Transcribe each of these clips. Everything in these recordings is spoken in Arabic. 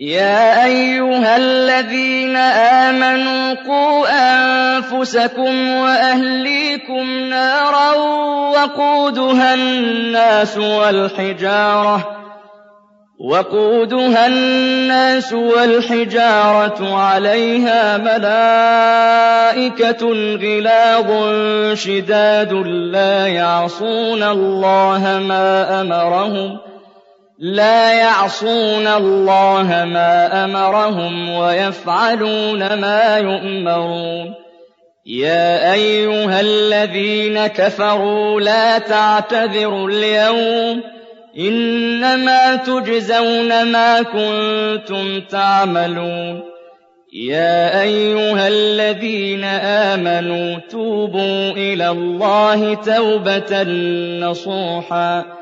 يا أيها الذين آمنوا قوا أنفسكم وأهليكم نارا وقودها الناس والحجارة وقودها الناس والحجارة عليها ملائكة غلاظ شداد لا يعصون الله ما أمرهم ۖ لا يعصون الله ما أمرهم ويفعلون ما يؤمرون. يا أيها الذين كفروا لا تعتذروا اليوم. إنما تجزون ما كنتم تعملون. يا أيها الذين آمنوا توبوا إلى الله توبة نصوحا.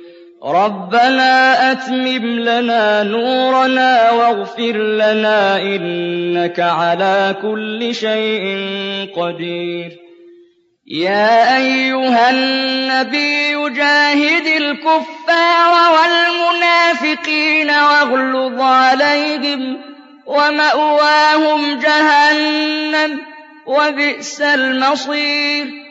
رَبَّنَا أَتْمِمْ لَنَا نُورَنَا وَاغْفِرْ لَنَا إِنَّكَ عَلَىٰ كُلِّ شَيْءٍ قَدِيرٌ يَا أَيُّهَا النَّبِيُّ جَاهِدِ الْكُفَّارَ وَالْمُنَافِقِينَ وَاغْلُظْ عَلَيْهِمْ وَمَأْوَاهُمْ جَهَنَّمُ ۖ وَبِئْسَ الْمَصِيرُ